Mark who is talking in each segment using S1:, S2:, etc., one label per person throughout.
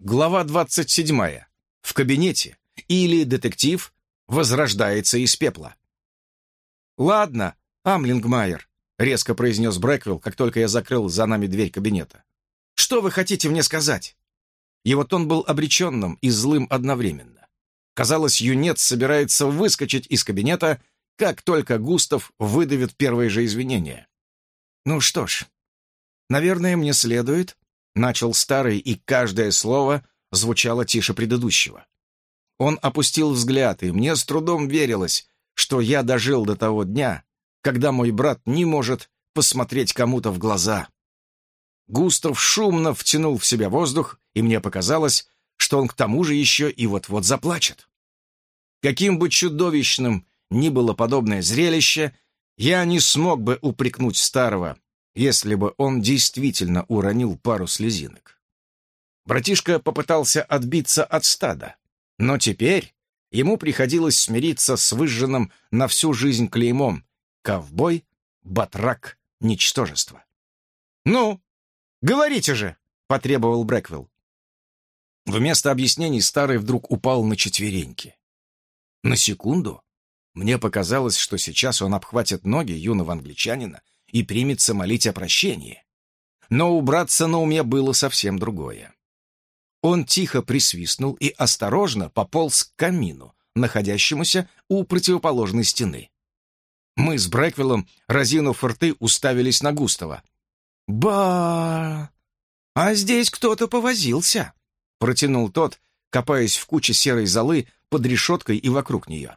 S1: Глава 27. В кабинете. Или детектив возрождается из пепла. «Ладно, Амлингмайер», — резко произнес Брэквилл, как только я закрыл за нами дверь кабинета. «Что вы хотите мне сказать?» Его тон был обреченным и злым одновременно. Казалось, юнец собирается выскочить из кабинета, как только Густав выдавит первые же извинения. «Ну что ж, наверное, мне следует Начал старый, и каждое слово звучало тише предыдущего. Он опустил взгляд, и мне с трудом верилось, что я дожил до того дня, когда мой брат не может посмотреть кому-то в глаза. Густав шумно втянул в себя воздух, и мне показалось, что он к тому же еще и вот-вот заплачет. Каким бы чудовищным ни было подобное зрелище, я не смог бы упрекнуть старого, если бы он действительно уронил пару слезинок. Братишка попытался отбиться от стада, но теперь ему приходилось смириться с выжженным на всю жизнь клеймом «Ковбой, батрак, ничтожество». «Ну, говорите же!» — потребовал Брэквилл. Вместо объяснений старый вдруг упал на четвереньки. На секунду мне показалось, что сейчас он обхватит ноги юного англичанина и примется молить о прощении. Но убраться на уме было совсем другое. Он тихо присвистнул и осторожно пополз к камину, находящемуся у противоположной стены. Мы с Брэквиллом, разинув рты, уставились на Густава. «Ба! А здесь кто-то повозился!» — протянул тот, копаясь в куче серой золы под решеткой и вокруг нее.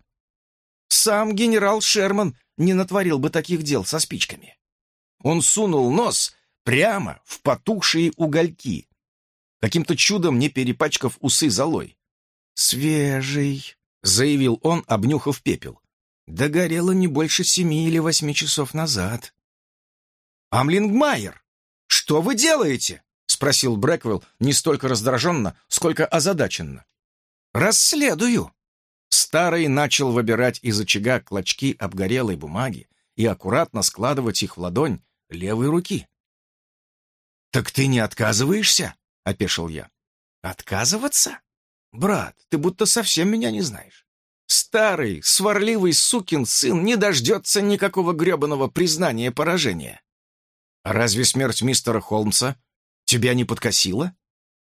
S1: «Сам генерал Шерман не натворил бы таких дел со спичками». Он сунул нос прямо в потухшие угольки, каким-то чудом не перепачкав усы золой. «Свежий», — заявил он, обнюхав пепел. «Догорело не больше семи или восьми часов назад». «Амлингмайер, что вы делаете?» — спросил Брэквелл не столько раздраженно, сколько озадаченно. «Расследую». Старый начал выбирать из очага клочки обгорелой бумаги и аккуратно складывать их в ладонь, левой руки. «Так ты не отказываешься?» — опешил я. «Отказываться? Брат, ты будто совсем меня не знаешь. Старый, сварливый сукин сын не дождется никакого гребаного признания поражения. А разве смерть мистера Холмса тебя не подкосила?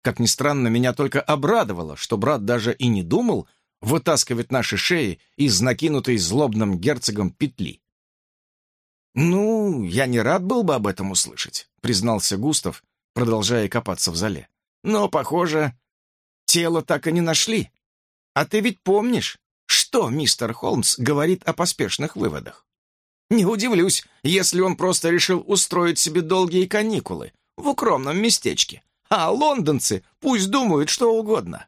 S1: Как ни странно, меня только обрадовало, что брат даже и не думал вытаскивать наши шеи из накинутой злобным герцогом петли. «Ну, я не рад был бы об этом услышать», — признался Густав, продолжая копаться в зале. «Но, похоже, тело так и не нашли. А ты ведь помнишь, что мистер Холмс говорит о поспешных выводах? Не удивлюсь, если он просто решил устроить себе долгие каникулы в укромном местечке, а лондонцы пусть думают что угодно».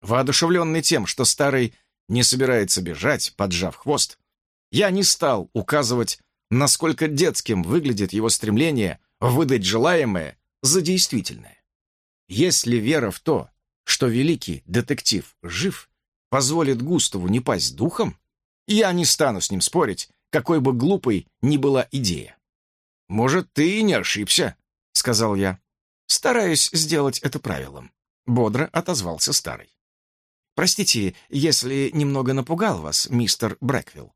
S1: Воодушевленный тем, что старый не собирается бежать, поджав хвост, я не стал указывать насколько детским выглядит его стремление выдать желаемое за действительное. Если вера в то, что великий детектив жив, позволит Густаву не пасть духом, я не стану с ним спорить, какой бы глупой ни была идея. «Может, ты и не ошибся», — сказал я. «Стараюсь сделать это правилом», — бодро отозвался старый. «Простите, если немного напугал вас, мистер Брэквилл.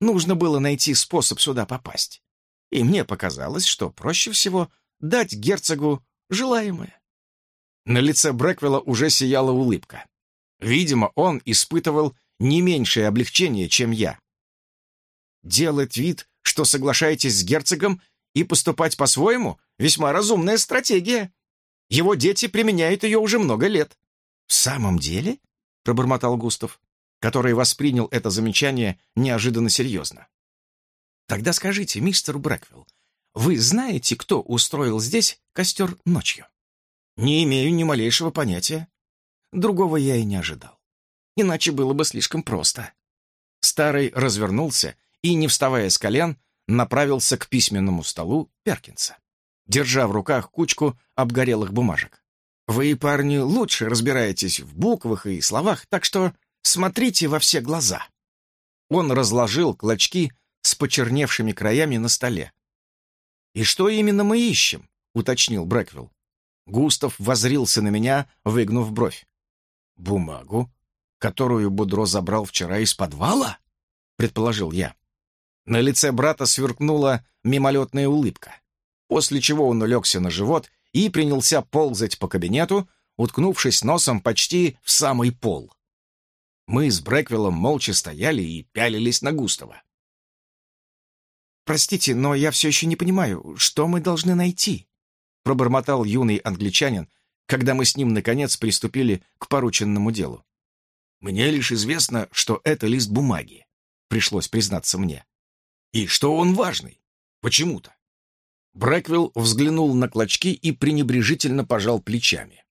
S1: Нужно было найти способ сюда попасть. И мне показалось, что проще всего дать герцогу желаемое. На лице Брэквелла уже сияла улыбка. Видимо, он испытывал не меньшее облегчение, чем я. Делать вид, что соглашаетесь с герцогом и поступать по-своему — весьма разумная стратегия. Его дети применяют ее уже много лет. «В самом деле?» — пробормотал Густав который воспринял это замечание неожиданно серьезно. «Тогда скажите, мистер Брэквилл, вы знаете, кто устроил здесь костер ночью?» «Не имею ни малейшего понятия. Другого я и не ожидал. Иначе было бы слишком просто». Старый развернулся и, не вставая с колен, направился к письменному столу Перкинса, держа в руках кучку обгорелых бумажек. «Вы, парни, лучше разбираетесь в буквах и словах, так что Смотрите во все глаза!» Он разложил клочки с почерневшими краями на столе. «И что именно мы ищем?» — уточнил Брэквилл. Густав возрился на меня, выгнув бровь. «Бумагу, которую Будро забрал вчера из подвала?» — предположил я. На лице брата сверкнула мимолетная улыбка, после чего он улегся на живот и принялся ползать по кабинету, уткнувшись носом почти в самый пол. Мы с Брэквиллом молча стояли и пялились на Густава. «Простите, но я все еще не понимаю, что мы должны найти?» пробормотал юный англичанин, когда мы с ним, наконец, приступили к порученному делу. «Мне лишь известно, что это лист бумаги», — пришлось признаться мне. «И что он важный. Почему-то». Брэквилл взглянул на клочки и пренебрежительно пожал плечами.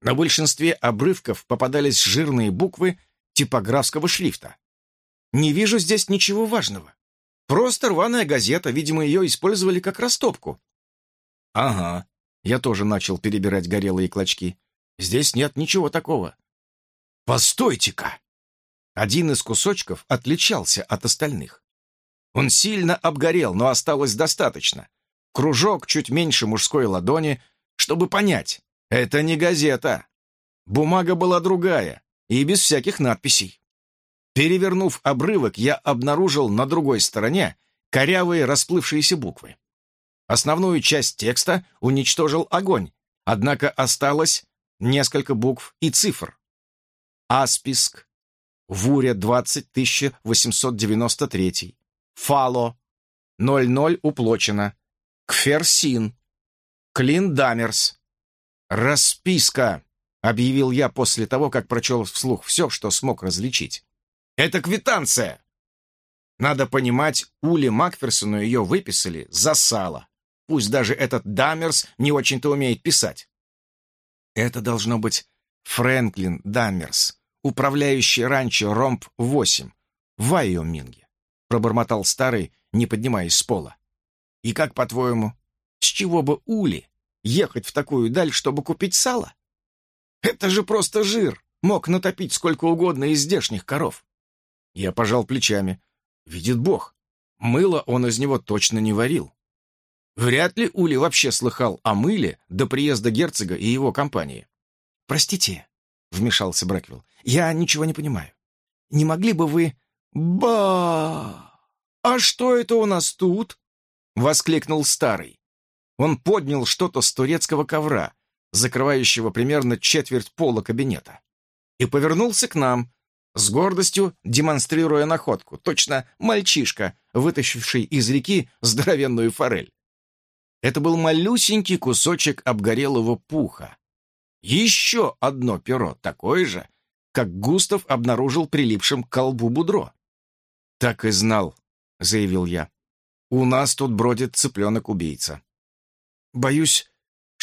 S1: На большинстве обрывков попадались жирные буквы типографского шрифта. «Не вижу здесь ничего важного. Просто рваная газета, видимо, ее использовали как растопку». «Ага», я тоже начал перебирать горелые клочки. «Здесь нет ничего такого». «Постойте-ка!» Один из кусочков отличался от остальных. Он сильно обгорел, но осталось достаточно. Кружок чуть меньше мужской ладони, чтобы понять, это не газета. Бумага была другая, и без всяких надписей. Перевернув обрывок, я обнаружил на другой стороне корявые расплывшиеся буквы. Основную часть текста уничтожил огонь, однако осталось несколько букв и цифр. Асписк, Вуря 20893, Фало, 00 уплочено, Кферсин, Клиндамерс. Расписка, объявил я после того, как прочел вслух все, что смог различить. Это квитанция. Надо понимать, Ули Макферсону ее выписали за сало. Пусть даже этот Даммерс не очень-то умеет писать. Это должно быть Фрэнклин Даммерс, управляющий ранчо Ромп-8 в Вайоминге, пробормотал старый, не поднимаясь с пола. И как, по-твоему, с чего бы Ули ехать в такую даль, чтобы купить сало? Это же просто жир, мог натопить сколько угодно из здешних коров. Я пожал плечами. Видит Бог, мыло он из него точно не варил. Вряд ли Ули вообще слыхал о мыле до приезда герцога и его компании. «Простите», — вмешался Брэквилл, — «я ничего не понимаю. Не могли бы вы...» «Ба! А что это у нас тут?» — воскликнул старый. Он поднял что-то с турецкого ковра, закрывающего примерно четверть пола кабинета, и повернулся к нам, с гордостью демонстрируя находку, точно мальчишка, вытащивший из реки здоровенную форель. Это был малюсенький кусочек обгорелого пуха. Еще одно перо, такое же, как Густав обнаружил прилипшим к колбу Будро. «Так и знал», — заявил я. «У нас тут бродит цыпленок-убийца». «Боюсь,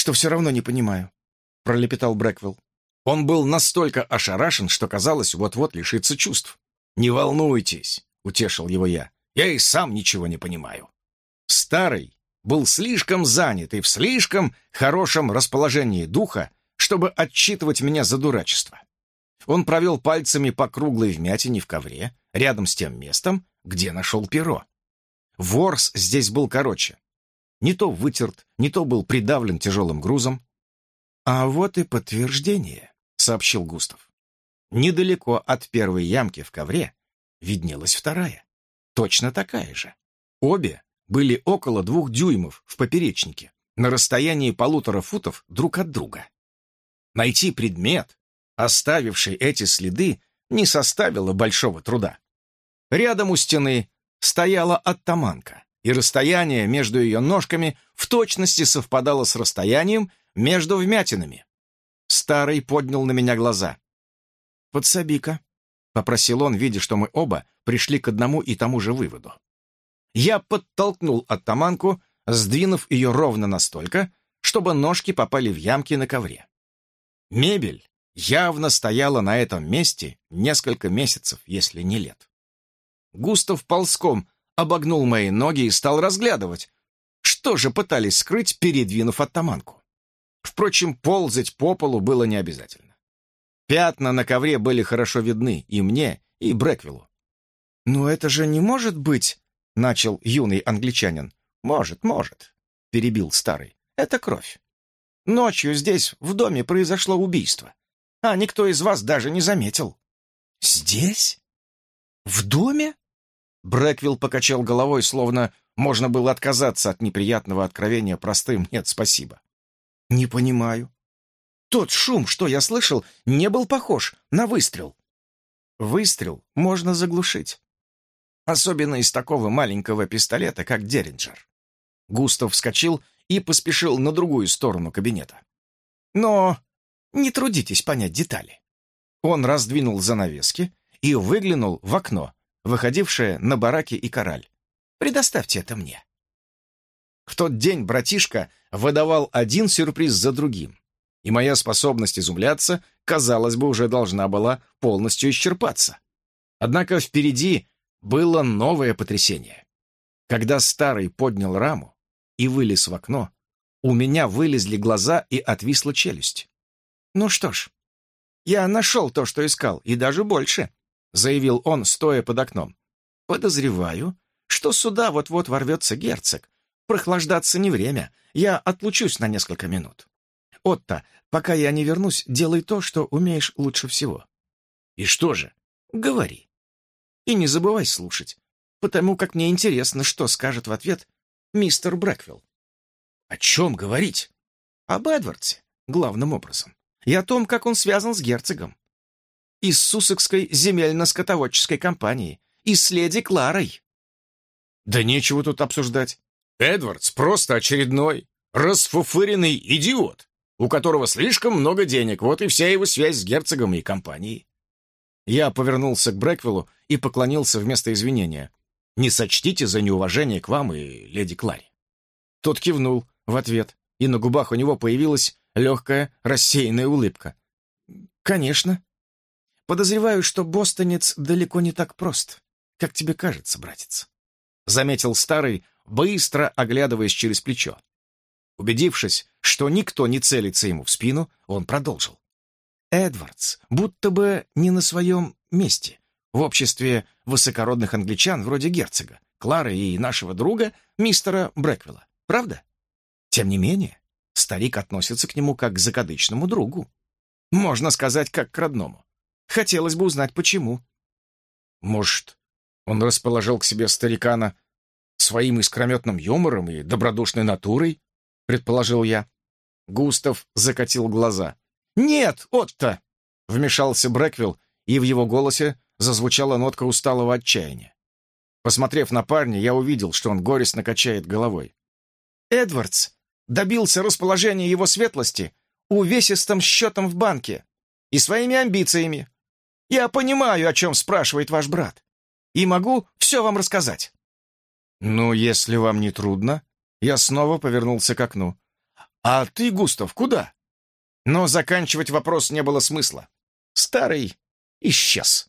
S1: что все равно не понимаю», — пролепетал Брэквилл. Он был настолько ошарашен, что казалось, вот-вот лишится чувств. «Не волнуйтесь», — утешил его я. «Я и сам ничего не понимаю». Старый, был слишком занят и в слишком хорошем расположении духа, чтобы отчитывать меня за дурачество. Он провел пальцами по круглой вмятине в ковре, рядом с тем местом, где нашел перо. Ворс здесь был короче. Не то вытерт, не то был придавлен тяжелым грузом. «А вот и подтверждение», — сообщил Густав. Недалеко от первой ямки в ковре виднелась вторая, точно такая же. Обе были около двух дюймов в поперечнике, на расстоянии полутора футов друг от друга. Найти предмет, оставивший эти следы, не составило большого труда. Рядом у стены стояла оттаманка, и расстояние между ее ножками в точности совпадало с расстоянием между вмятинами. Старый поднял на меня глаза. «Подсоби-ка», — попросил он, видя, что мы оба пришли к одному и тому же выводу. Я подтолкнул оттаманку, сдвинув ее ровно настолько, чтобы ножки попали в ямки на ковре. Мебель явно стояла на этом месте несколько месяцев, если не лет. Густав ползком обогнул мои ноги и стал разглядывать, что же пытались скрыть, передвинув оттаманку. Впрочем, ползать по полу было не обязательно. Пятна на ковре были хорошо видны и мне, и Брэквиллу. «Но это же не может быть — начал юный англичанин. «Может, может», — перебил старый. «Это кровь». Ночью здесь, в доме, произошло убийство. А никто из вас даже не заметил». «Здесь? В доме?» Брэквилл покачал головой, словно можно было отказаться от неприятного откровения простым «нет, спасибо». «Не понимаю. Тот шум, что я слышал, не был похож на выстрел». «Выстрел можно заглушить. Особенно из такого маленького пистолета, как Деринджер». Густав вскочил и поспешил на другую сторону кабинета. «Но не трудитесь понять детали». Он раздвинул занавески и выглянул в окно, выходившее на бараки и кораль. «Предоставьте это мне». В тот день братишка выдавал один сюрприз за другим, и моя способность изумляться, казалось бы, уже должна была полностью исчерпаться. Однако впереди было новое потрясение. Когда старый поднял раму и вылез в окно, у меня вылезли глаза и отвисла челюсть. «Ну что ж, я нашел то, что искал, и даже больше», — заявил он, стоя под окном. «Подозреваю, что сюда вот-вот ворвется герцог. Прохлаждаться не время, я отлучусь на несколько минут. Отто, пока я не вернусь, делай то, что умеешь лучше всего». «И что же?» «Говори. И не забывай слушать, потому как мне интересно, что скажет в ответ мистер Брэквилл». «О чем говорить?» «Об Эдвардсе, главным образом и о том, как он связан с герцогом. Из Суссекской земельно-скотоводческой компании, и с леди Кларой.
S2: Да нечего тут обсуждать. Эдвардс просто очередной, расфуфыренный идиот, у которого слишком много денег, вот и вся его связь с герцогом и компанией.
S1: Я повернулся к Брэквиллу и поклонился вместо извинения. «Не сочтите за неуважение к вам и леди Кларе». Тот кивнул в ответ, и на губах у него появилась легкая, рассеянная улыбка. «Конечно. Подозреваю, что бостонец далеко не так прост, как тебе кажется, братец», — заметил старый, быстро оглядываясь через плечо. Убедившись, что никто не целится ему в спину, он продолжил. Эдвардс будто бы не на своем месте, в обществе высокородных англичан вроде герцога, Клары и нашего друга, мистера Брэквилла. Правда? Тем не менее, Старик относится к нему как к закадычному другу. Можно сказать, как к родному. Хотелось бы узнать, почему.
S2: Может, он расположил к себе старикана своим искрометным юмором и добродушной натурой, предположил я.
S1: Густав закатил глаза. «Нет, Отто!» — вмешался Брэквилл, и в его голосе зазвучала нотка усталого отчаяния. Посмотрев на парня, я увидел, что он горестно качает головой. «Эдвардс добился расположения его светлости увесистым счетом в банке и своими амбициями. Я понимаю, о чем спрашивает ваш брат, и могу все вам рассказать». «Ну, если вам не трудно...» Я снова повернулся к окну. «А ты, Густав, куда?» Но заканчивать вопрос не было смысла. Старый исчез.